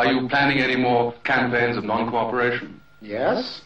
Are you planning any more campaigns of non-cooperation? Yes.